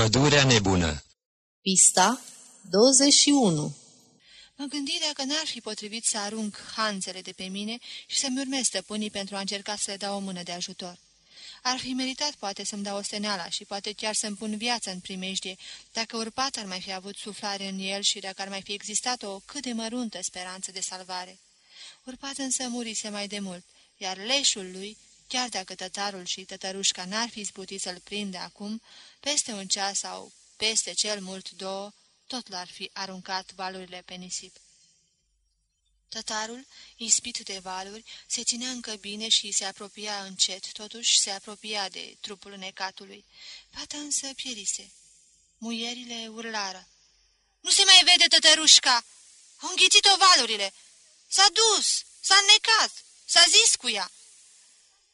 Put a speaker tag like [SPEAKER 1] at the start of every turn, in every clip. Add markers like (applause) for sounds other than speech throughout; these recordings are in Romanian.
[SPEAKER 1] Pădurea nebună
[SPEAKER 2] Pista 21
[SPEAKER 3] Mă gândi dacă n-ar fi potrivit să arunc hanțele de pe mine și să-mi urmez stăpânii pentru a încerca să le dau o mână de ajutor. Ar fi meritat poate să-mi dau osteneala și poate chiar să-mi pun viața în primejdie, dacă urpat ar mai fi avut suflare în el și dacă ar mai fi existat o cât de măruntă speranță de salvare. Urpat însă murise mai de mult, iar leșul lui, chiar dacă tătarul și tătărușca n-ar fi zbutit să-l prinde acum, peste un ceas sau peste cel mult două, tot l-ar fi aruncat valurile pe nisip. Tătarul, ispit de valuri, se ținea încă bine și se apropia încet, totuși se apropia de trupul necatului. Fata însă pierise. Muierile urlară. Nu se mai vede tătărușca! Au înghițit-o valurile! S-a dus! S-a necat! S-a zis cu ea!"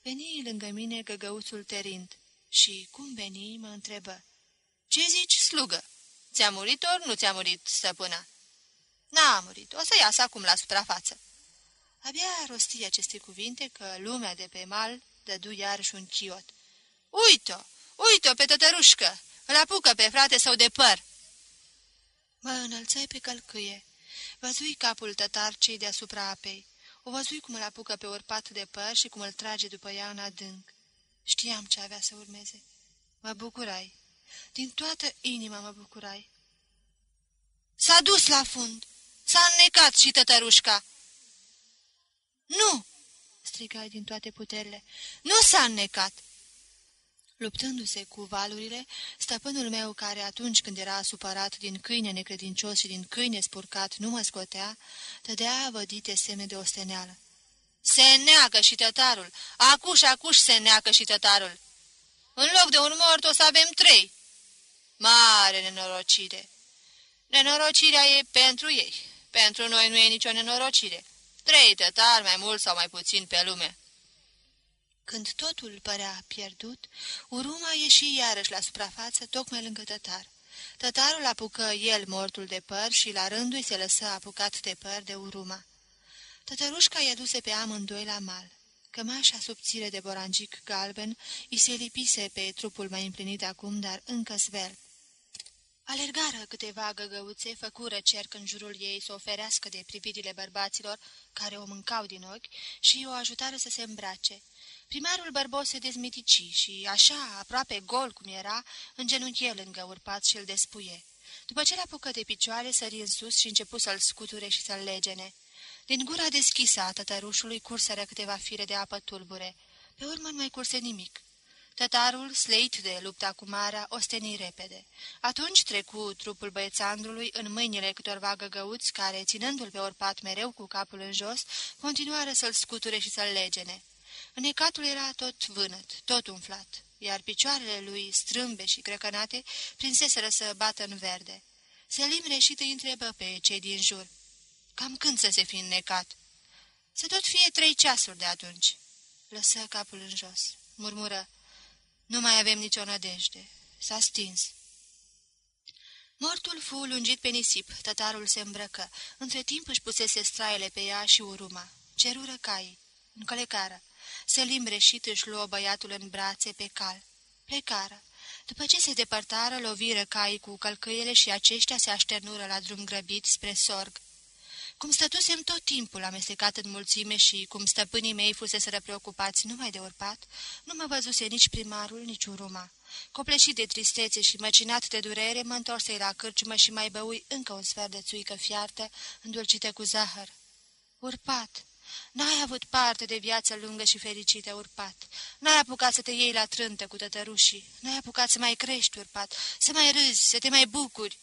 [SPEAKER 3] Veni lângă mine găgăuțul terind și, cum veni, mă întrebă. Ce zici, slugă? Ți-a murit ori nu ți-a murit, stăpâna?" N-a murit, o să iasă acum la suprafață." Abia rosti aceste cuvinte că lumea de pe mal dădu iarăși un chiot. Uite-o, uite-o pe tătărușcă, îl apucă pe frate sau de păr." Mă înălțai pe călcâie. Văzui capul tătar cei deasupra apei. O văzui cum îl apucă pe urpat de păr și cum îl trage după ea în adânc. Știam ce avea să urmeze. Mă bucurai. Din toată inima mă bucurai. S-a dus la fund. S-a înnecat și tătărușca. Nu! strigai din toate puterile. Nu s-a înnecat! Luptându-se cu valurile, stăpânul meu, care atunci când era supărat din câine necredincios și din câine spurcat, nu mă scotea, tădea vădite semne de osteneală. Se neacă și tătarul! Acuș, acuș se neacă și tătarul! În loc de un mort o să avem trei! Mare nenorocire! Nenorocirea e pentru ei. Pentru noi nu e nicio nenorocire. Trei tătari, mai mult sau mai puțin pe lume. Când totul părea pierdut, uruma ieși iarăși la suprafață, tocmai lângă tătar. Tătarul apucă el mortul de păr și la rândul se lăsă apucat de păr de uruma. Tătărușca i-a duse pe amândoi la mal. Cămașa subțire de borangic galben îi se lipise pe trupul mai împlinit acum, dar încă svel. Alergară câteva găgăuțe, făcură cerc în jurul ei să oferească de privirile bărbaților care o mâncau din ochi și o ajutară să se îmbrace. Primarul bărbos se dezmitici și, așa, aproape gol cum era, îngenunchie lângă urpat și îl despuie. După ce l-apucă de picioare, sări în sus și începu să-l scuture și să-l legene. Din gura deschisă a tătărușului curseră câteva fire de apă tulbure. Pe urmă nu mai curse nimic. Tătarul, sleit de lupta cu marea, osteni repede. Atunci trecu trupul băiețandrului în mâinile câtorva găgăuți care, ținându-l pe orpat mereu cu capul în jos, continuară să-l scuture și să-l legene. Înecatul era tot vânăt, tot umflat, iar picioarele lui, strâmbe și crăcănate, prinseseră să bată în verde. Selim reșit îi întrebă pe cei din jur. Cam când să se fi înnecat? Să tot fie trei ceasuri de atunci. Lăsă capul în jos. Murmură. Nu mai avem nicio nădejde. S-a stins. Mortul fu lungit pe nisip, tătarul se îmbrăcă. Între timp își pusese straile pe ea și uruma. Cerură cai. Încălecară. Se limbreșit își luă băiatul în brațe pe cal. Plecară. După ce se depărtară, loviră cai cu călcâiele și aceștia se așternură la drum grăbit spre sorg. Cum stătusem tot timpul amestecat în mulțime și cum stăpânii mei fuseseră preocupați numai de urpat, nu mă văzuse nici primarul, nici uruma. Copleșit de tristețe și măcinat de durere, mă întorsei la cârciumă și mai băui încă un sfert de țuică fiartă, îndulcită cu zahăr. Urpat! N-ai avut parte de viață lungă și fericită, urpat. N-ai apucat să te iei la trântă cu tătărușii. N-ai apucat să mai crești, urpat, să mai râzi, să te mai bucuri.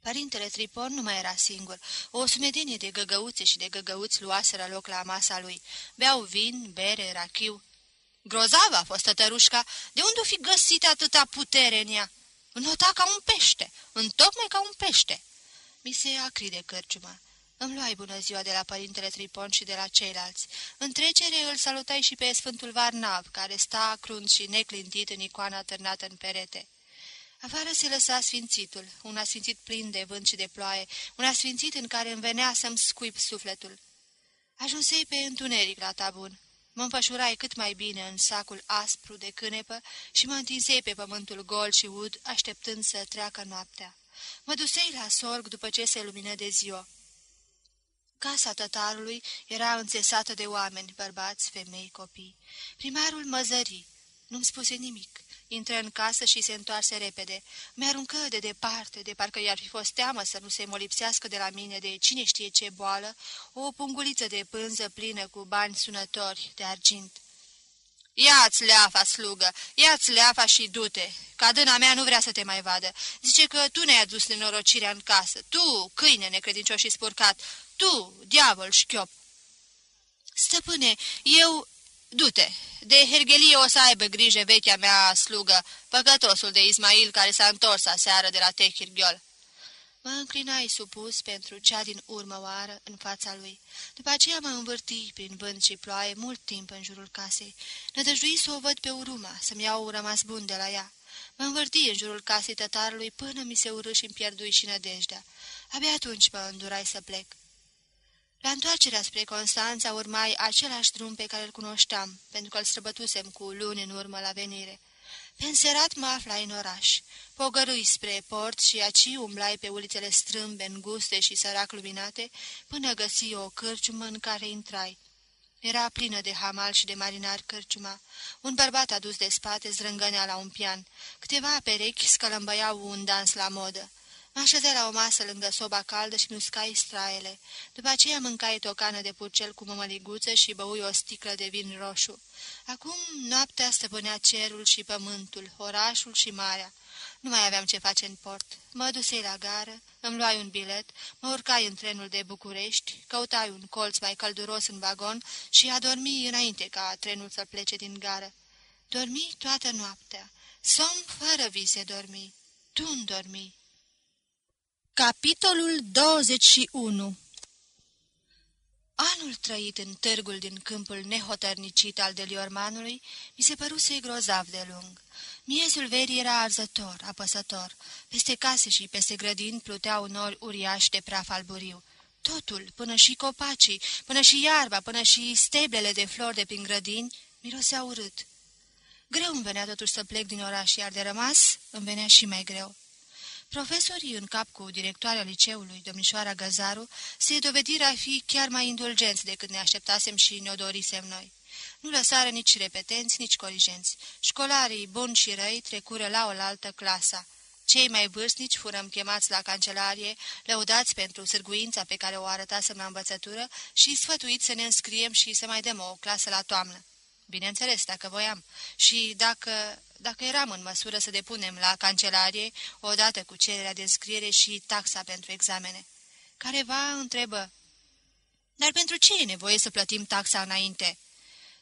[SPEAKER 3] Părintele Tripon nu mai era singur. O sumedenie de găgăuțe și de găgăuți luaseră loc la masa lui. Beau vin, bere, rachiu. Grozavă a fost tătărușca. De unde o fi găsit atâta putere în ea? Înnota ca un pește, întocmai ca un pește. Mi se acri de cărciumă. Îmi luai bună ziua de la părintele Tripon și de la ceilalți. În trecere îl salutai și pe Sfântul Varnav, care sta crunt și neclintit în icoana târnată în perete. Afară se lăsa sfințitul, un asfințit plin de vânt și de ploaie, un asfințit în care îmi venea să-mi scuip sufletul. Ajunsei pe întuneric la tabun. Mă înfășurai cât mai bine în sacul aspru de cânepă și mă întinsei pe pământul gol și ud, așteptând să treacă noaptea. Mă dusei la sorg după ce se lumină de ziua. Casa tătarului era înțesată de oameni, bărbați, femei, copii. Primarul mă zări. Nu-mi spuse nimic. Intră în casă și se întoarse repede. Mi-aruncă de departe, de parcă i-ar fi fost teamă să nu se molipsească de la mine de cine știe ce boală, o punguliță de pânză plină cu bani sunători de argint. Ia-ți leafa, slugă, ia-ți leafa și du-te. Cadâna mea nu vrea să te mai vadă. Zice că tu ne-ai adus nenorocirea în casă. Tu, câine necredincios și spurcat. Tu, diavol șchiop. Stăpâne, eu... Du-te, de Hergelie o să aibă grijă vechea mea slugă, păcătosul de Ismail care s-a întors aseară de la Techirghiol. Mă înclinai supus pentru cea din urmă oară în fața lui. După aceea mă învârti prin vânt și ploaie mult timp în jurul casei. Nădăjdui să o văd pe uruma, să-mi iau rămas bun de la ea. Mă învârti în jurul casei tătarului până mi se urâ și îmi pierdui și nădejdea. Abia atunci mă îndurai să plec. La întoarcerea spre Constanța urmai același drum pe care îl cunoșteam, pentru că îl străbătusem cu luni în urmă la venire. Pe înserat mă aflai în oraș. Pogărui spre port și aci umblai pe ulițele strâmbe, înguste și sărac luminate, până găsi o cârciumă în care intrai. Era plină de hamal și de marinari cârciuma. Un bărbat adus de spate zrângănea la un pian. Câteva perechi scălămbăiau un dans la modă. Mă așezai la o masă lângă soba caldă și muscai straele. După aceea mâncai tocană de purcel cu mămăliguță și băui o sticlă de vin roșu. Acum noaptea stăpânea cerul și pământul, orașul și marea. Nu mai aveam ce face în port. Mă dusei la gară, îmi luai un bilet, mă urcai în trenul de București, căutai un colț mai călduros în vagon și adormi înainte ca trenul să plece din gară. Dormi toată noaptea. Somn fără vise dormi. Tu dormi. Capitolul 21 Anul trăit în târgul din câmpul nehotărnicit al Deliormanului mi se păruse grozav de lung. Miezul verii era arzător, apăsător. Peste case și peste grădini pluteau nori uriași de praf alburiu. Totul, până și copacii, până și iarba, până și steblele de flori de prin grădini, mirosea urât. Greu îmi venea totuși să plec din oraș, iar de rămas îmi venea și mai greu. Profesorii în cap cu directoarea liceului, domnișoara Găzaru, se dovediră a fi chiar mai indulgenți decât ne așteptasem și ne-o dorisem noi. Nu lăsară nici repetenți, nici coligenți. Școlarii buni și răi trecură la oaltă clasa. Cei mai vârstnici furăm chemați la cancelarie, lăudați pentru sârguința pe care o arătasem la învățătură și sfătuiți să ne înscriem și să mai dăm o clasă la toamnă. Bineînțeles, dacă voiam. Și dacă, dacă eram în măsură să depunem la cancelarie, odată cu cererea de înscriere și taxa pentru examene. Careva întrebă, Dar pentru ce e nevoie să plătim taxa înainte?"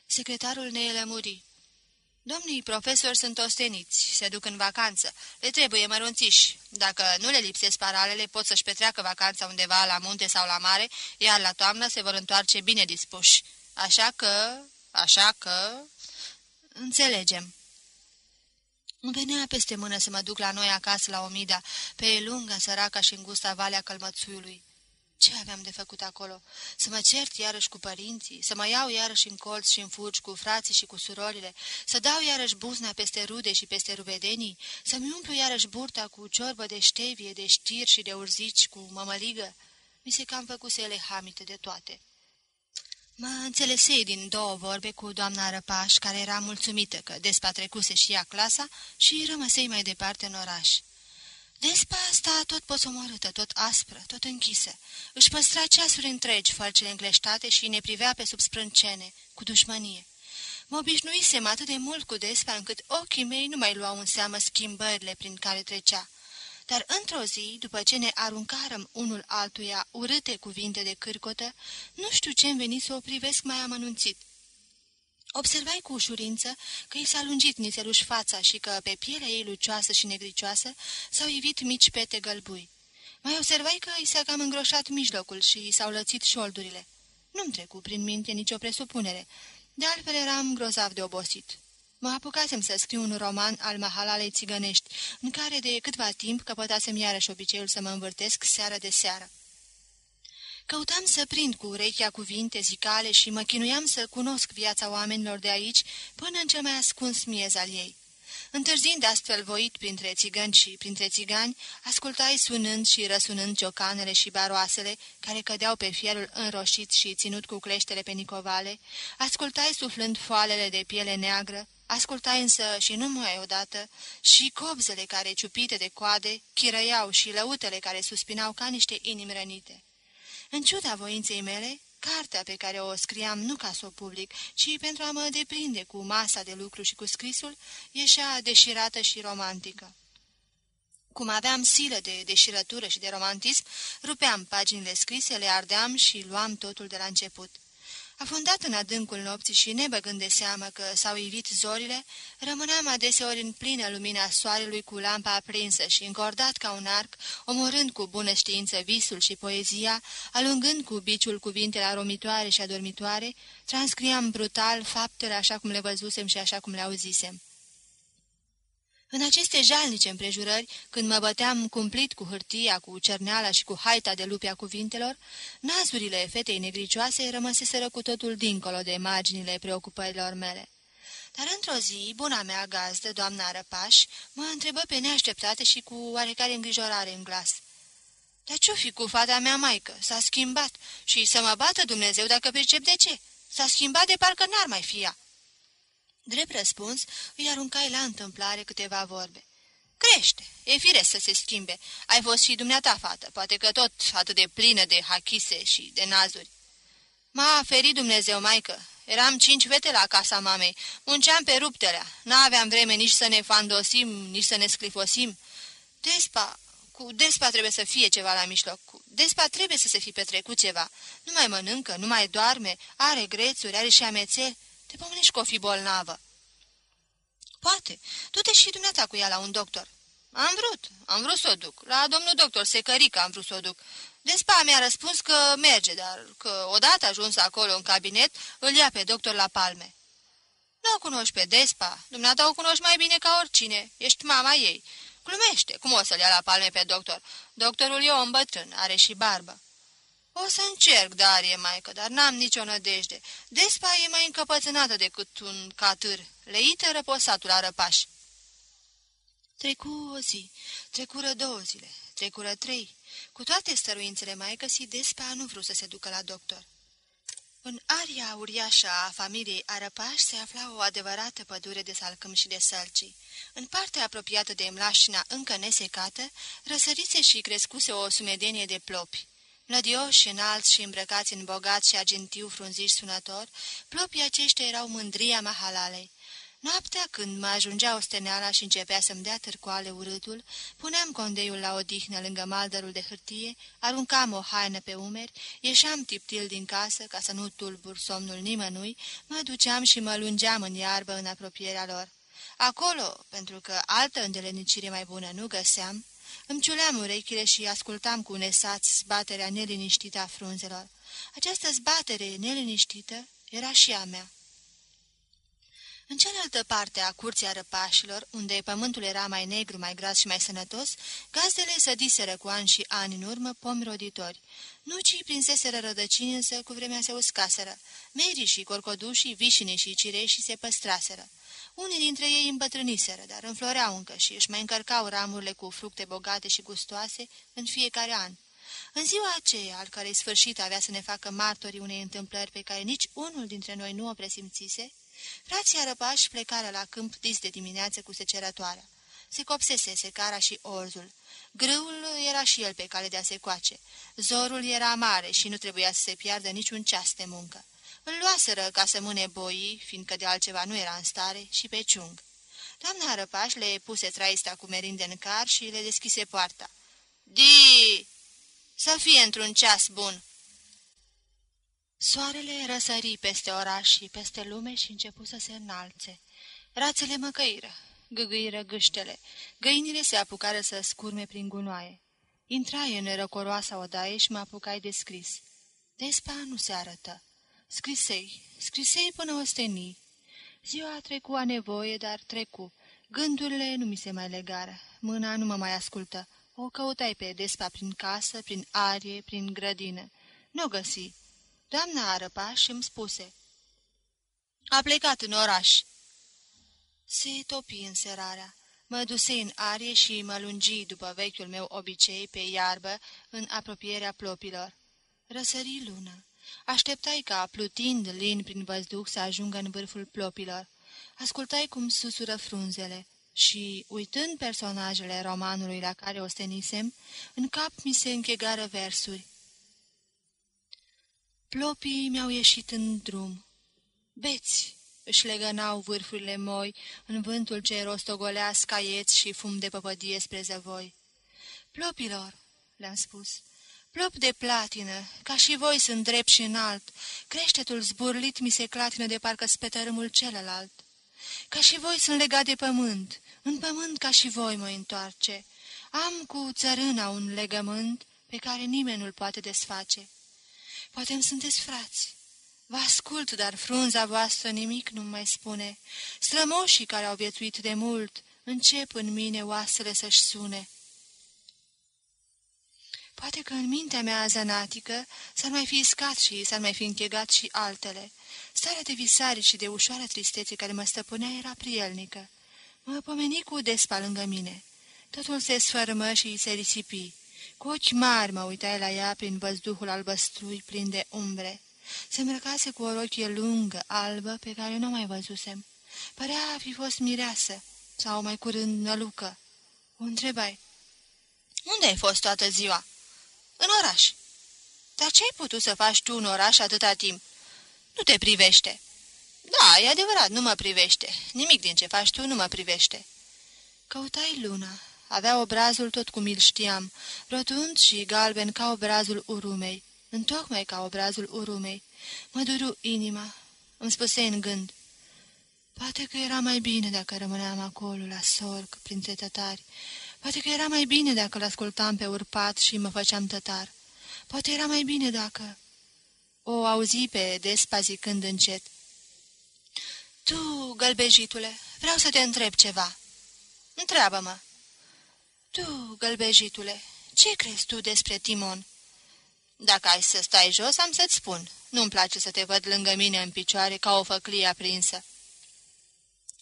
[SPEAKER 3] Secretarul ne lămuri. Domnii profesori sunt osteniți, se duc în vacanță, le trebuie mărunțiși. Dacă nu le lipsesc paralele, pot să-și petreacă vacanța undeva la munte sau la mare, iar la toamnă se vor întoarce bine dispuși. Așa că așa că... Înțelegem. Îmi venea peste mână să mă duc la noi acasă la Omida, pe lunga, săraca și îngusta valea călmățuiului. Ce aveam de făcut acolo? Să mă cert iarăși cu părinții, să mă iau iarăși în colț și în fugi cu frații și cu surorile, să dau iarăși buzna peste rude și peste ruvedenii, să-mi umplu iarăși burta cu ciorbă de ștevie, de știri și de urzici cu mămăligă. Mi se cam făcuse ele hamite de toate. Mă înțelesei din două vorbe cu doamna Răpaș, care era mulțumită că Despa trecuse și ea clasa și rămăsei mai departe în oraș. Despa asta tot posomorâtă, tot aspră, tot închisă. Își păstra ceasuri întregi falcele încleștate și ne privea pe sub sprâncene, cu dușmănie. Mă obișnuisem atât de mult cu Despa încât ochii mei nu mai luau în seamă schimbările prin care trecea dar într-o zi, după ce ne aruncarăm unul altuia urâte cuvinte de cârcotă, nu știu ce-mi veni să o privesc mai amănunțit. Observai cu ușurință că i s-a lungit nițeluș fața și că pe pielea ei lucioasă și negricioasă s-au ivit mici pete gălbui. Mai observai că i s-a cam îngroșat mijlocul și și s-au lățit șoldurile. Nu-mi trecu prin minte nicio presupunere, de altfel eram grozav de obosit. Mă apucasem să scriu un roman al mahalalei țigănești, în care de câtva timp căpătasem iarăși obiceiul să mă învârtesc seară de seară. Căutam să prind cu urechea cuvinte zicale și mă chinuiam să cunosc viața oamenilor de aici până în cel mai ascuns miez al ei. Întârzind astfel voit printre țigăni și printre țigani, ascultai sunând și răsunând ciocanele și baroasele care cădeau pe fierul înroșit și ținut cu cleștele pe nicovale, ascultai suflând foalele de piele neagră, ascultai însă și numai odată și cobzele care, ciupite de coade, chirăiau și lăutele care suspinau ca niște inimi rănite. În ciuda voinței mele, Cartea pe care o scriam nu ca să o public, ci pentru a mă deprinde cu masa de lucru și cu scrisul, ieșea deșirată și romantică. Cum aveam silă de deșirătură și de romantism, rupeam paginile scrise, le ardeam și luam totul de la început. Afundat în adâncul nopții și nebăgând de seamă că s-au ivit zorile, rămâneam adeseori în plină lumina soarelui cu lampa aprinsă și încordat ca un arc, omorând cu bună știință visul și poezia, alungând cu biciul cuvintele aromitoare și adormitoare, transcriam brutal faptele așa cum le văzusem și așa cum le auzisem. În aceste jalnice împrejurări, când mă băteam cumplit cu hârtia, cu cerneala și cu haita de lupia cuvintelor, nazurile fetei negricioase rămăseseră cu totul dincolo de imaginile preocupărilor mele. Dar într-o zi, buna mea gazdă, doamna Răpaș, mă întrebă pe neașteptate și cu oarecare îngrijorare în glas. Dar ce-o fi cu fata mea maică? S-a schimbat și să mă bată Dumnezeu dacă percep de ce. S-a schimbat de parcă n-ar mai fi ea. Drept răspuns, îi aruncai la întâmplare câteva vorbe. Crește, e firesc să se schimbe. Ai fost și dumneata fată, poate că tot atât de plină de hachise și de nazuri. M-a ferit Dumnezeu, maică. Eram cinci fete la casa mamei, munceam pe ruptelea, n-aveam vreme nici să ne fandosim, nici să ne sclifosim. Despa, cu Despa trebuie să fie ceva la mijloc, cu Despa trebuie să se fi petrecut ceva. Nu mai mănâncă, nu mai doarme, are grețuri, are și amețeli. Te pomenești că o fi bolnavă." Poate. Du-te și dumneata cu ea la un doctor." Am vrut. Am vrut să o duc. La domnul doctor Secărică am vrut să o duc. Despa mi-a răspuns că merge, dar că odată ajuns acolo în cabinet, îl ia pe doctor la palme. Nu o cunoști pe Despa. Dumneata o cunoști mai bine ca oricine. Ești mama ei. Glumește. Cum o să-l ia la palme pe doctor? Doctorul e om bătrân, are și barbă. O să încerc, Darie, maică, dar n-am nicio nădejde. Despa e mai încăpățânată decât un catâr. Leită răposatul la răpaș. Trecu o zi, trecură două zile, trecură trei. Cu toate stăruințele maică, si Despa nu vrut să se ducă la doctor. În aria uriașă a familiei Arăpaș se afla o adevărată pădure de salcâm și de sălcii. În partea apropiată de mlașina încă nesecată, răsărise și crescuse o sumedenie de plopi. Lădioși, înalți și îmbrăcați în bogat și agentiu frunziș sunător, plopii aceștia erau mândria mahalalei. Noaptea, când mă ajungea osteneala și începea să-mi dea târcoale urâtul, puneam condeiul la odihnă lângă maldărul de hârtie, aruncam o haină pe umeri, ieșeam tiptil din casă ca să nu tulbur somnul nimănui, mă duceam și mă lungeam în iarbă în apropierea lor. Acolo, pentru că altă îndelenicire mai bună nu găseam, îmi ciuleam urechile și ascultam cu nesați zbaterea neliniștită a frunzelor. Această zbatere neliniștită era și a mea. În cealaltă parte a curții a răpașilor, unde pământul era mai negru, mai gras și mai sănătos, gazdele sădiseră cu ani și ani în urmă pomi roditori. Nucii prinseseră rădăcini, însă cu vremea se uscaseră. Merii și corcodușii, vișinii și cireșii se păstraseră. Unii dintre ei îmbătrâniseră, dar înfloreau încă și își mai încărcau ramurile cu fructe bogate și gustoase în fiecare an. În ziua aceea, al cărei sfârșit avea să ne facă martorii unei întâmplări pe care nici unul dintre noi nu o presimțise, frații arăpași plecară la câmp dis de dimineață cu secerătoarea. Se copsese secara și orzul. Grâul era și el pe cale de a se coace. Zorul era mare și nu trebuia să se piardă niciun ceas de muncă. Îl luaseră ca să mâne boii, fiindcă de altceva nu era în stare, și pe ciung. Doamna Răpaș le puse traista cu merinde în car și le deschise poarta. Di! Să fie într-un ceas bun!" Soarele răsări peste oraș și peste lume și începu să se înalțe. Rațele măcăiră, gâgâiră gâștele, găinile se apucară să scurme prin gunoaie. Intrai în răcoroasa odaie și mă apucai de scris. Despa nu se arătă. Scrisei, scrisei până ostenii. Ziua trecu a nevoie, dar trecu. Gândurile nu mi se mai legară. Mâna nu mă mai ascultă. O căutai pe despa prin casă, prin arie, prin grădină. Nu găsi. Doamna arăpa și îmi spuse. A plecat în oraș. Se topi în serarea. Mă duse în arie și mă lungi după vechiul meu obicei pe iarbă în apropierea plopilor. Răsări lună. Așteptai ca, plutind lin prin văzduh, să ajungă în vârful plopilor. Ascultai cum susură frunzele și, uitând personajele romanului la care o stenisem, în cap mi se închegară versuri. Plopii mi-au ieșit în drum. Beți! își legănau vârfurile moi în vântul ce rostogolea scaieți și fum de păpădie spre zăvoi. Plopilor, le-am spus, plop de platină, ca și voi sunt drept și înalt, creștetul zburlit mi se clatină de parcă spetărâmul celălalt. Ca și voi sunt legat de pământ, în pământ ca și voi mă întoarce. Am cu țărâna un legământ pe care nimeni nu-l poate desface. Poate îmi sunteți frați. Vă ascult, dar frunza voastră nimic nu mai spune. Strămoșii care au viețuit de mult, încep în mine oasele să-și sune. Poate că în mintea mea zanatică s-ar mai fi iscat și s-ar mai fi închegat și altele. Starea de visare și de ușoară tristețe care mă stăpânea era prielnică. Mă pomeni cu despa lângă mine. Totul se sfărmă și se risipi. Cu ochi mari mă uitai la ea prin văzduhul albăstrui plin de umbre. Se îmbrăcase cu o rochie lungă, albă, pe care nu mai văzusem. Părea a fi fost mireasă, sau mai curând nălucă. O întrebai. Unde ai fost toată ziua?" În oraș." Dar ce ai putut să faci tu în oraș atâta timp?" Nu te privește." Da, e adevărat, nu mă privește. Nimic din ce faci tu nu mă privește." Căutai luna. Avea obrazul tot cum îl știam, rotund și galben ca obrazul urumei întocmai ca obrazul urumei. Mă duru inima, îmi spuse în gând. Poate că era mai bine dacă rămâneam acolo, la sorc, printre tătari. Poate că era mai bine dacă l-ascultam pe urpat și mă făceam tătar. Poate era mai bine dacă... O auzi pe despa zicând încet. Tu, gălbejitule, vreau să te întreb ceva. Întreabă-mă. Tu, gălbejitule, ce crezi tu despre Timon?" Dacă ai să stai jos, am să-ți spun. Nu-mi place să te văd lângă mine în picioare ca o făclie aprinsă."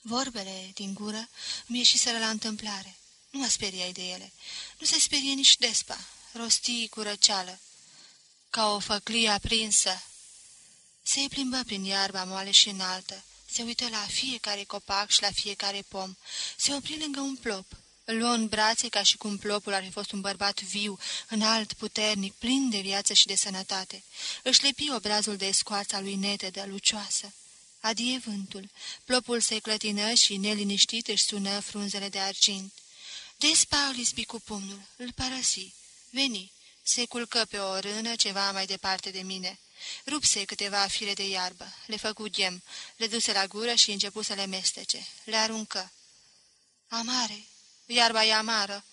[SPEAKER 3] Vorbele din gură îmi ieșiseră la întâmplare. Nu mă speriai de ele. Nu se sperie nici despa. Rostii cu răceală. Ca o făclie aprinsă. Se plimbă prin iarba moale și înaltă. Se uită la fiecare copac și la fiecare pom. Se opri lângă un plop. Îl luă în brațe ca și cum plopul ar fi fost un bărbat viu, înalt, puternic, plin de viață și de sănătate. Își lepi obrazul de scoarța lui netedă, lucioasă. Adie vântul. Plopul se clătină și, neliniștit, își sună frunzele de argint. Despa îl ispi cu pumnul, îl părăsi. Veni. Se culcă pe o rână ceva mai departe de mine. Rupse câteva fire de iarbă, le făcu ghem, le duse la gură și începu să le mestece. Le aruncă. Amare, Iarba e amară."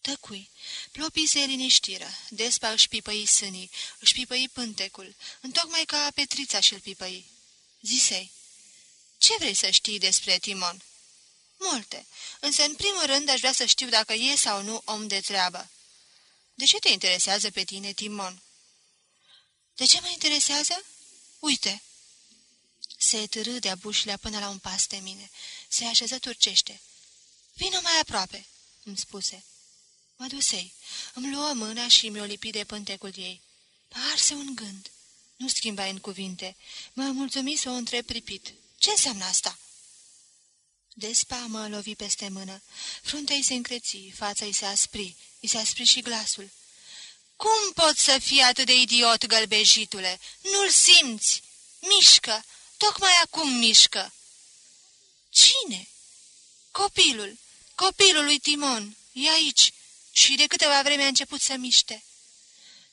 [SPEAKER 3] Tăcui. Plopii se liniștiră. Despa își pipăi sânii, își pipăi pântecul, întocmai ca Petrița și-l pipăi. Zisei, ce vrei să știi despre Timon?" Multe, însă în primul rând aș vrea să știu dacă e sau nu om de treabă." De ce te interesează pe tine, Timon?" De ce mă interesează? Uite!" Se târâ de-a bușlea până la un pas de mine. Se așeză turcește. Vino mai aproape," îmi spuse. Mă dusei. Îmi luă mâna și mi-o lipi de pântecul ei. Mă arse un gând. Nu schimbai în cuvinte. Mă mulțumi să o întreb pripit. Ce înseamnă asta?" Despa mă lovi peste mână. Fruntea îi se încreți, fața îi se aspri, îi se aspri și glasul. Cum poți să fii atât de idiot, gălbejitule? Nu-l simți! Mișcă! Tocmai acum mișcă!" Cine?" Copilul! Copilul lui Timon! E aici!" Și de câteva vreme a început să miște.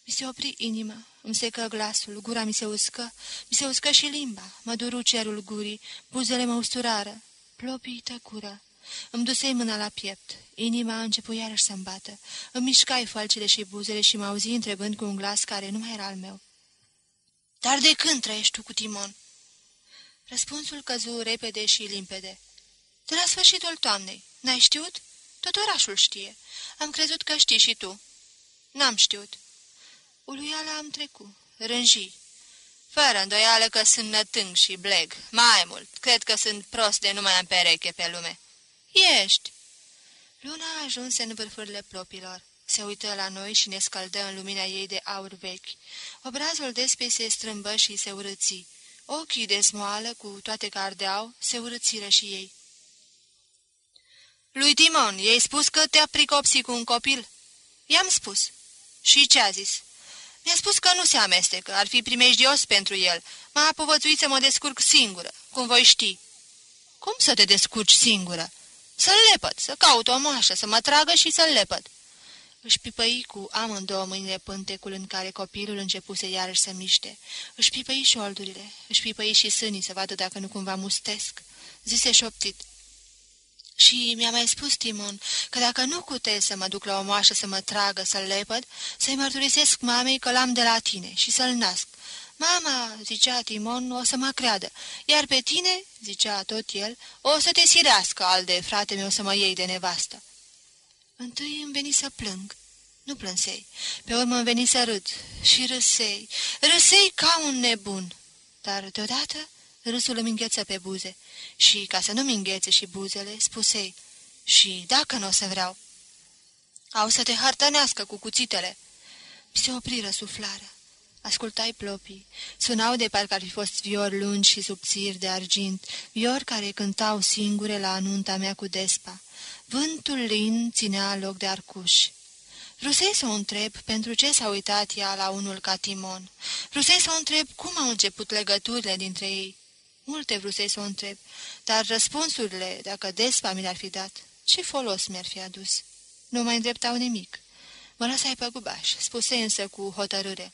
[SPEAKER 3] Mi se opri inima, îmi secă glasul, gura mi se uscă, mi se uscă și limba, mă duru cerul gurii, buzele mă usturară, plopii tăcură. Îmi dusei mâna la piept, inima a început iarăși să-mi bată, îmi mișcai falcele și buzele și mă auzi întrebând cu un glas care nu mai era al meu. Dar de când trăiești tu cu Timon?" Răspunsul căzu repede și limpede. De la sfârșitul toamnei. N-ai știut? Tot orașul știe. Am crezut că știi și tu. N-am știut. Uluiala am trecut, rânji. Fără îndoială că sunt nătâng și bleg. Mai mult, cred că sunt prost de nu mai am pereche pe lume. Ești! Luna a ajuns în vârfurile plopilor. Se uită la noi și ne scăldă în lumina ei de aur vechi. Obrazul despei se strâmbă și se urăți. Ochii de smoală, cu toate că ardeau, se urățiră și ei. Lui Timon, i-ai spus că te-a pricopsit cu un copil?" I-am spus." Și ce a zis?" Mi-a spus că nu se amestecă, ar fi primejdios pentru el. M-a povățuit să mă descurc singură, cum voi ști." Cum să te descurci singură?" Să-l lepăd, să caut o moașă, să mă tragă și să-l lepăd." Își pipăi cu amândouă mâinile pântecul în care copilul începuse iarăși să miște. Își pipăi șoldurile, își pipăi și sânii să vadă dacă nu cumva mustesc. Zise șoptit. Și mi-a mai spus Timon că dacă nu cutez să mă duc la o moașă să mă tragă, să-l lepăd, să-i mărturisesc mamei că l-am de la tine și să-l nasc. Mama, zicea Timon, o să mă creadă, iar pe tine, zicea tot el, o să te sirească al de frate meu să mă iei de nevastă. Întâi îmi veni să plâng. Nu plânsei. Pe urmă îmi veni să râd. Și râsei. Râsei ca un nebun. Dar deodată râsul îmi îngheță pe buze. Și, ca să nu-mi înghețe și buzele, spusei. Și dacă nu o să vreau? Au să te hartănească cu cuțitele. Se opriră suflarea. Ascultai plopii. Sunau de parcă ar fi fost viori lungi și subțiri de argint, viori care cântau singure la anunta mea cu despa. Vântul lin ținea loc de arcuși. Vrusei să o întreb pentru ce s-a uitat ea la unul ca Timon. Vrusei să o întreb cum au început legăturile dintre ei. Multe vrusei să o întreb, dar răspunsurile, dacă despa mi le-ar fi dat, ce folos mi-ar fi adus? Nu mai îndreptau nimic. Mă lăsai pe gubaș, spuse însă cu hotărâre.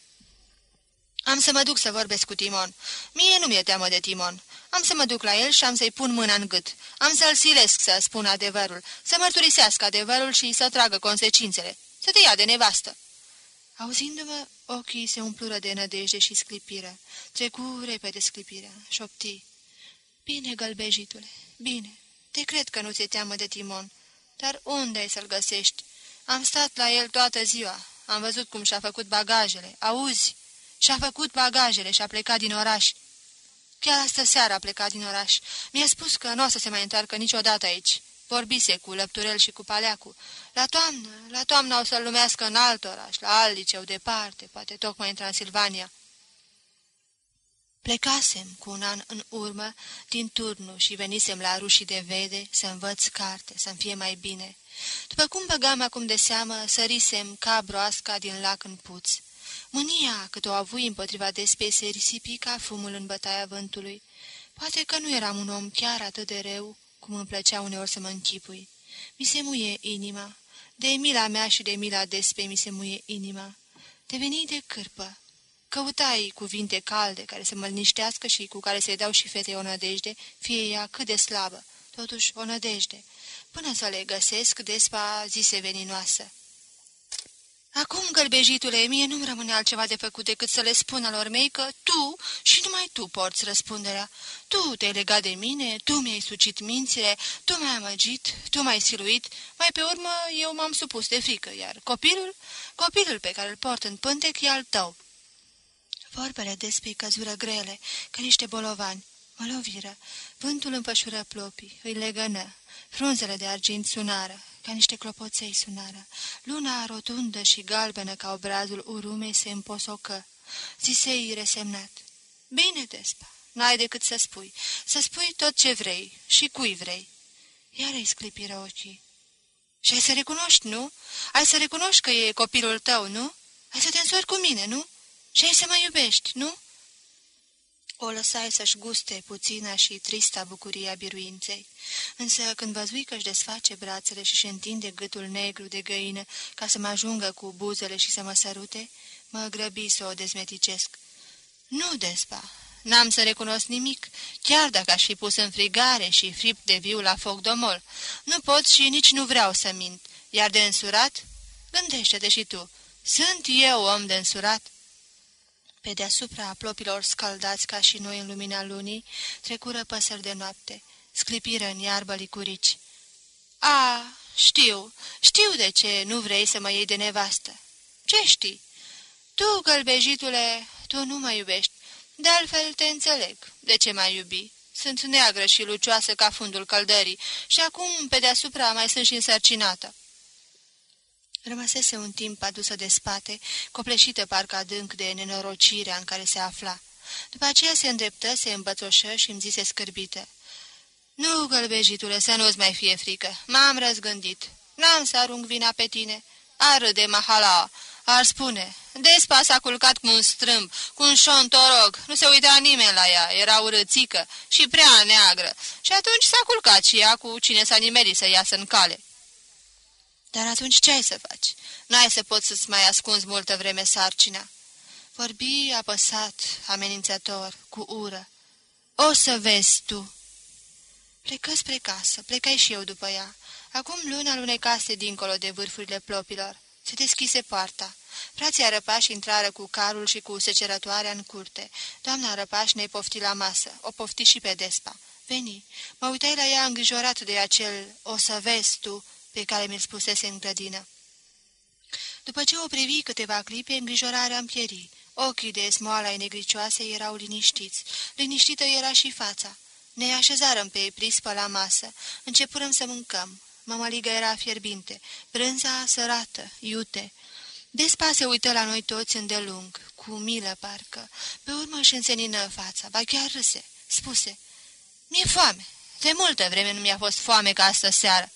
[SPEAKER 3] Am să mă duc să vorbesc cu Timon. Mie nu mi-e teamă de Timon. Am să mă duc la el și am să-i pun mâna în gât. Am să-l silesc să spună adevărul, să mărturisească adevărul și să tragă consecințele. Să te ia de nevastă." Auzindu-mă, ochii se umplură de nădejde și sclipiră. Trecu repede sclipirea, șopti. Bine, gălbejitule, bine. Te cred că nu ți-e teamă de Timon. Dar unde ai să-l găsești? Am stat la el toată ziua. Am văzut cum și-a făcut bagajele. Auzi? Și-a făcut bagajele și a plecat din oraș. Chiar astă seara a plecat din oraș. Mi-a spus că nu o să se mai întoarcă niciodată aici. Vorbise cu Lăpturel și cu Paleacu. La toamnă, la toamnă o să-l lumească în alt oraș, la alt liceu departe, poate tocmai în Transilvania. Plecasem cu un an în urmă din turnul și venisem la rușii de vede să învăț carte, să-mi fie mai bine. După cum băgam acum de seamă, sărisem ca broasca din lac în puț. Mânia cât o avui împotriva despei se risipi ca fumul în bătaia vântului. Poate că nu eram un om chiar atât de rău, cum îmi plăcea uneori să mă închipui. Mi se muie inima. De mila mea și de mila despei mi se muie inima. Deveni de cârpă. Căutai cuvinte calde care să mă liniștească și cu care să-i dau și fetei o nădejde, fie ea cât de slabă, totuși o nădejde. Până să le găsesc, despa zise veninoasă. Acum, gălbejitule, mie nu-mi rămâne altceva de făcut decât să le spun alor mei că tu și numai tu porți răspunderea. Tu te-ai legat de mine, tu mi-ai sucit mințile, tu m-ai amăgit, tu m-ai siluit, mai pe urmă eu m-am supus de frică, iar copilul, copilul pe care îl port în pântec e al tău. Vorbele despre căzură grele, ca niște bolovani, mă loviră, vântul împășură plopii, îi legănă, frunzele de argint sunară, ca niște clopoței sunară. Luna rotundă și galbenă ca obrazul urumei se împosocă. Zisei resemnat. Bine, Despa, n-ai decât să spui. Să spui tot ce vrei și cui vrei. Iar îi sclipiră ochii. Și ai să recunoști, nu? Ai să recunoști că e copilul tău, nu? Ai să te însori cu mine, nu? Și ai să mă iubești, nu?" O lăsai să-și guste puțina și trista bucuria biruinței, însă când văzui că își desface brațele și își întinde gâtul negru de găină ca să mă ajungă cu buzele și să mă sărute, mă grăbi să o dezmeticesc. Nu, Despa, n-am să recunosc nimic, chiar dacă aș fi pus în frigare și fript de viu la foc domol. Nu pot și nici nu vreau să mint, iar de însurat? Gândește-te și tu, sunt eu om de însurat?" Pe deasupra plopilor scaldați ca și noi în lumina lunii, trecură păsări de noapte, sclipiră în iarbă licurici. A, știu, știu de ce nu vrei să mă iei de nevastă. Ce știi? Tu, gălbejitule, tu nu mă iubești. De altfel te înțeleg. De ce mai iubi? Sunt neagră și lucioasă ca fundul căldării și acum, pe deasupra, mai sunt și însărcinată. Rămăsese un timp adusă de spate, copleșită parcă adânc de nenorocirea în care se afla. După aceea se îndreptă, se îmbățoșă și îmi zise scârbită. Nu, gălbejitule, să nu-ți mai fie frică. M-am răzgândit. N-am să arunc vina pe tine. Ar de mahala, ar spune. Despa s-a culcat cu un strâmb, cu un șontorog. Nu se uita nimeni la ea, era urățică și prea neagră. Și atunci s-a culcat și ea cu cine s-a nimerit să iasă în cale. Dar atunci ce ai să faci? N-ai să poți să-ți mai ascunzi multă vreme sarcina. Vorbi apăsat, amenințător, cu ură. O să vezi tu! Plecă spre casă, plecai și eu după ea. Acum luna lunecase dincolo de vârfurile plopilor. Se deschise poarta. Frații arăpași intrară cu carul și cu secerătoarea în curte. Doamna arăpaș ne pofti la masă, o pofti și pe despa. Veni, mă uitai la ea îngrijorat de acel o să vezi tu pe care mi-l spusese în grădină. După ce o privi câteva clipe, îngrijorarea împieri. Ochii de smoala negricioase erau liniștiți. Liniștită era și fața. Ne așezarăm pe prispă la masă. Începurăm să mâncăm. Mămăligă era fierbinte, brânza sărată, iute. Despa se uită la noi toți îndelung, cu milă parcă. Pe urmă își însenină fața, ba chiar râse. Spuse, Mi-e foame. De multă vreme nu mi-a fost foame ca astă seară.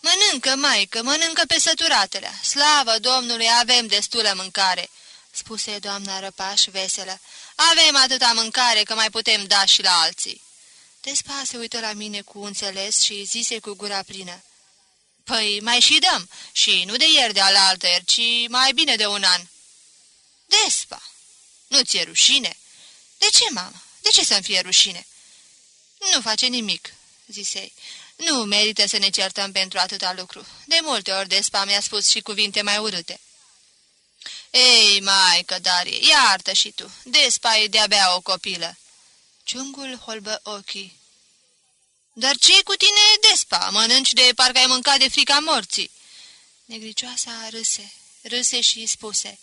[SPEAKER 3] Mănâncă, maică, mănâncă pe săturatele. Slavă Domnului, avem destulă mâncare!" spuse doamna Răpaș veselă. Avem atâta mâncare că mai putem da și la alții." Despa se uită la mine cu înțeles și zise cu gura plină. Păi mai și dăm, și nu de ieri de alaltă, ci mai bine de un an." Despa, nu ți-e rușine?" De ce, mamă? De ce să-mi fie rușine?" Nu face nimic," zise Nu merită să ne certăm pentru atâta lucru. De multe ori Despa mi-a spus și cuvinte mai urâte." Ei, maică, Darie, iartă și tu, Despa e de-abia o copilă." Ciungul holbă ochii. Dar ce cu tine, Despa? Mănânci de parcă ai mâncat de frica morții." Negricioasa râse, râse și spuse.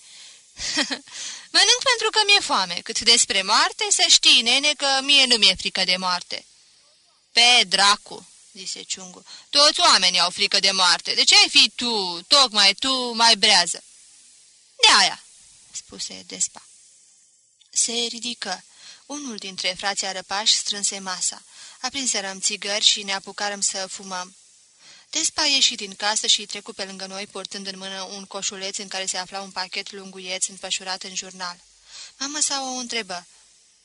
[SPEAKER 3] (laughs) Mănânc pentru că mi-e foame. Cât despre moarte, să știi, nene, că mie nu mi-e frică de moarte." Pe dracu!" Zise Ciungu. Toți oamenii au frică de moarte. De ce ai fi tu, tocmai tu, mai brează?" De aia," spuse Despa. Se ridică. Unul dintre frații arăpași strânse masa. Aprinserăm țigări și ne apucarăm să fumăm. Despa ieși din casă și trecu pe lângă noi, purtând în mână un coșuleț în care se afla un pachet lunguieț înfășurat în jurnal. Mama sa o întrebă.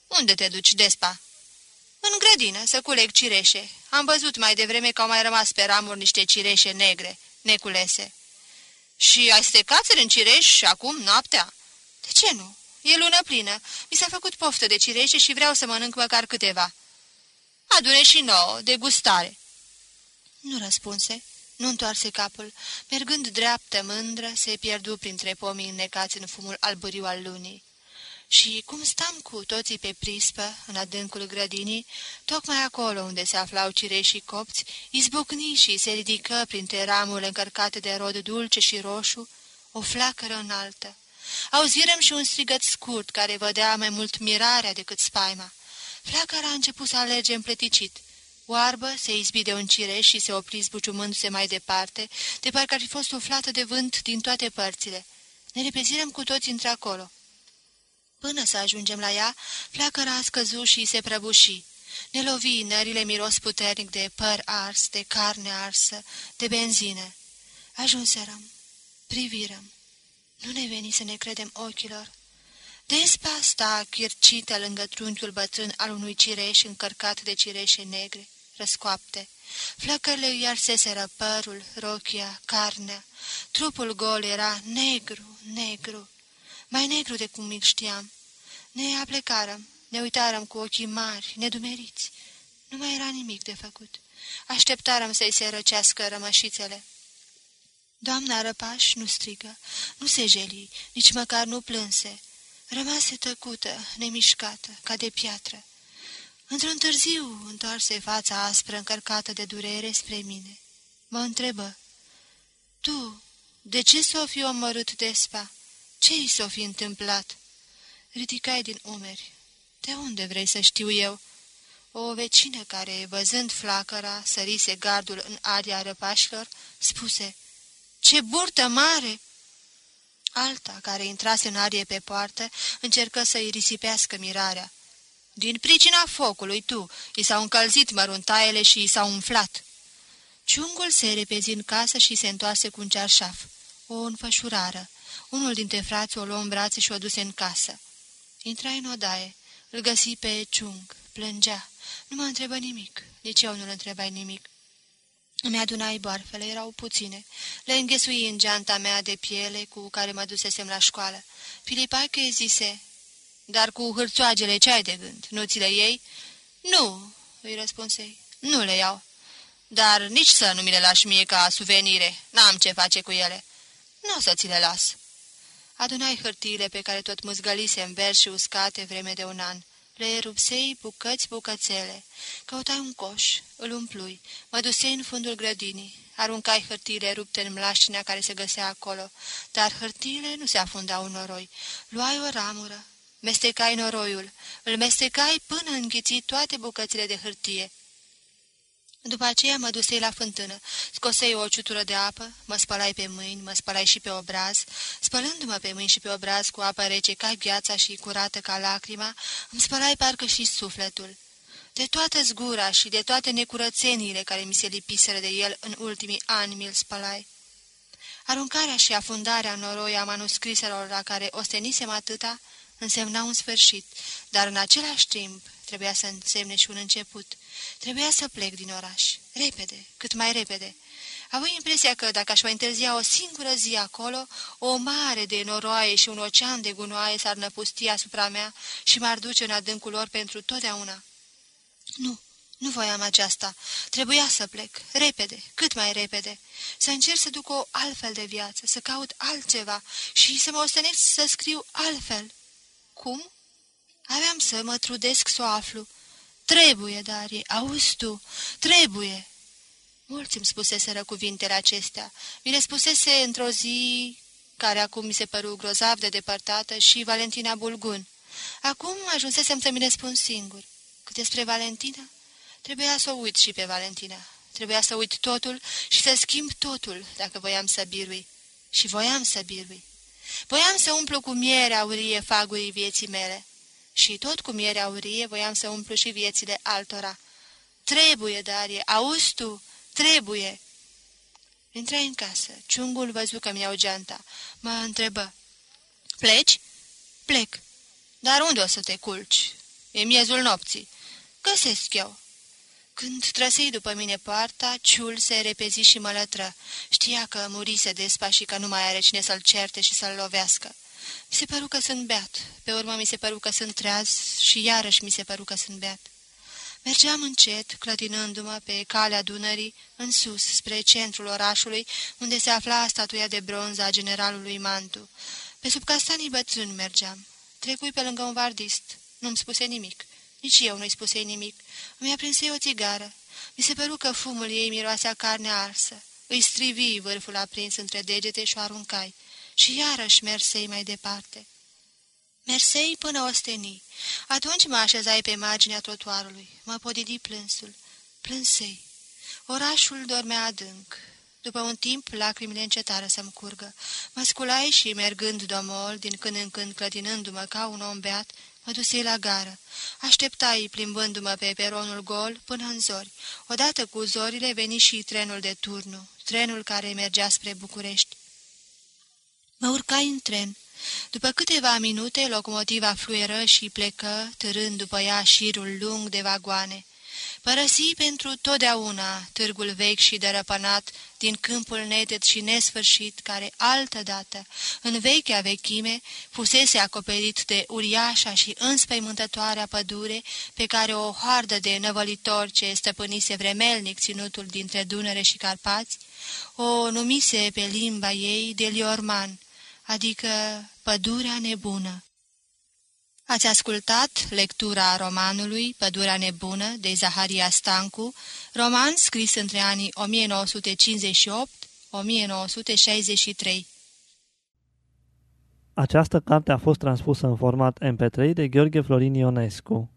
[SPEAKER 3] Unde te duci, Despa?" În grădină, să culeg cireșe. Am văzut mai devreme că au mai rămas pe ramuri niște cireșe negre, neculese." Și ai stecat în cireș și acum, noaptea?" De ce nu? E lună plină. Mi s-a făcut poftă de cireșe și vreau să mănânc măcar câteva." Adune și nouă, de gustare." Nu răspunse, nu întoarse capul. Mergând dreaptă, mândră, se pierdu printre pomii înnecați în fumul albăriu al lunii. Și cum stam cu toții pe prispă, în adâncul grădinii, tocmai acolo unde se aflau cireșii copți, izbucni și se ridică printre ramurile încărcate de rod dulce și roșu, o flacără înaltă. Auzirăm și un strigăt scurt care vădea mai mult mirarea decât spaima. Flacăra a început să alerge împleticit. Oarbă se izbi de un cireș și se opri zbuciumându-se mai departe, de parcă ar fi fost suflată de vânt din toate părțile. Ne repezirăm cu toți într-acolo. Până să ajungem la ea, flacăra a scăzut și se prăbuși. Ne lovi, nările miros puternic de păr ars, de carne arsă, de benzină. Ajunserăm, privirăm. Nu ne veni să ne credem ochilor. Despa sta chircită lângă trunchiul bătrân al unui cireș încărcat de cireșe negre, răscoapte. Flăcările îi arseseră părul, rochia, carnea. Trupul gol era negru, negru, mai negru de cum îl știam. Ne aplecarăm, ne uitarăm cu ochii mari, nedumeriți. Nu mai era nimic de făcut. Așteptarăm să-i se răcească rămășițele. Doamna Răpaș nu strigă, nu se jeli, nici măcar nu plânse. Rămase tăcută, nemișcată, ca de piatră. Într-un târziu întoarse fața aspră încărcată de durere spre mine. Mă întrebă, Tu, de ce s-o fi omorât despa?" Ce i s-o fi întâmplat?" Ridicai din umeri. De unde vrei să știu eu?" O vecină care, văzând flacăra, sărise gardul în aria răpașilor, spuse, Ce burtă mare!" Alta, care intrase în arie pe poartă, încercă să-i risipească mirarea. Din pricina focului, tu, i s-au încălzit măruntaiele și i s-au umflat." Ciungul se repezi în casă și se întoarse cu un cearșaf. O înfășurară. Unul dintre frați o luă în brațe și o duse în casă. Intra în odaie. Îl găsi pe Ciung. Plângea. Nu mă întrebă nimic. Nici eu nu-l întrebai nimic. Îmi adunai boarfele, erau puține. Le înghesui în geanta mea de piele cu care mă dusesem la școală. Filipache zise, Dar cu hârțoagele ce ai de gând? Nu ți le iei?" Nu," îi răspunsei. Nu le iau." Dar nici să nu mi le lași mie ca suvenire. N-am ce face cu ele." Nu o să ți le las." Adunai hârtiile pe care tot mâzgălise în vers și uscate vreme de un an. Le rupsei bucăți bucățele. Căutai un coș, îl umplui, mă dusei în fundul grădinii. Aruncai hârtiile rupte în mlaștinea care se găsea acolo, dar hârtiile nu se afundau în noroi. Luai o ramură, mestecai noroiul, îl mestecai până înghiți toate bucățile de hârtie. După aceea mă dusei la fântână, scosei o ciutură de apă, mă spălai pe mâini, mă spălai și pe obraz, spălându-mă pe mâini și pe obraz cu apă rece ca gheața și curată ca lacrima, îmi spălai parcă și sufletul. De toată zgura și de toate necurățenile care mi se lipiseră de el în ultimii ani mi-l spălai. Aruncarea și afundarea în noroi a manuscriselor la care ostenisem atâta însemna un sfârșit, dar în același timp trebuia să însemne și un început. Trebuia să plec din oraș. Repede, cât mai repede. Avui impresia că dacă aș mai întârzia o singură zi acolo, o mare de noroaie și un ocean de gunoaie s-ar năpusti asupra mea și m-ar duce în adâncul lor pentru totdeauna. Nu, nu voiam aceasta. Trebuia să plec, repede, cât mai repede, să încerc să duc o altfel de viață, să caut altceva și să mă ostenesc să scriu altfel. Cum? Aveam să mă trudesc să o aflu. Trebuie, Darie, auzi tu, trebuie. Mulți îmi spuseseră cuvintele acestea. Mi le spusese într-o zi care acum mi se păru grozav de depărtată și Valentina Bulgun. Acum ajunsesem să mi le spun singur. Cât despre Valentina, trebuia să o uit și pe Valentina. Trebuia să uit totul și să schimb totul, dacă voiam să birui. Și voiam să birui. Voiam să umplu cu miere aurie fagurii vieții mele și tot cu miere aurie voiam să umplu și viețile altora. Trebuie, Darie, auzi tu, trebuie! Intrai în casă. Ciungul văzu că mi-au geanta. Mă întrebă. Pleci? Plec. Dar unde o să te culci? E miezul nopții. Găsesc eu. Când trăsei după mine poarta, ciul se repezi și mă lătră. Știa că murise despa și că nu mai are cine să-l certe și să-l lovească. Mi se păru că sunt beat, pe urmă mi se păru că sunt treaz și iarăși mi se păru că sunt beat. Mergeam încet, clătinându-mă pe calea Dunării, în sus, spre centrul orașului, unde se afla statuia de bronz a generalului Mantu. Pe sub castanii bătrâni mergeam. Trecui pe lângă un vardist. Nu-mi spuse nimic. Nici eu nu-i spuse nimic. Îmi aprinse o țigară. Mi se păru că fumul ei miroasea carne arsă. Îi strivi vârful aprins între degete și o aruncai și iarăși mersei mai departe. Mersei până ostenii. Atunci mă așezai pe marginea trotuarului. Mă podidi plânsul. Plânsei. Orașul dormea adânc. După un timp, lacrimile încetară să-mi curgă. Mă sculai și, mergând domol, din când în când clătinându-mă ca un om beat, mă dusei la gară. Așteptai, plimbându-mă pe peronul gol, până în zori. Odată cu zorile veni și trenul de turnu, trenul care mergea spre București. Mă urcai în tren. După câteva minute, locomotiva fluieră și plecă, târând după ea șirul lung de vagoane. Părăsi pentru totdeauna târgul vechi și dărăpănat din câmpul neted și nesfârșit, care altădată, în vechea vechime, fusese acoperit de uriașa și înspăimântătoarea pădure pe care o hoardă de năvălitori ce stăpânise vremelnic ținutul dintre Dunăre și Carpați, o numise pe limba ei de Liorman, adică Pădurea nebună. Ați ascultat lectura romanului Pădurea nebună de Zaharia Stancu, roman scris între anii 1958-1963.
[SPEAKER 1] Această carte a fost transpusă în format MP3 de Gheorghe Florin Ionescu.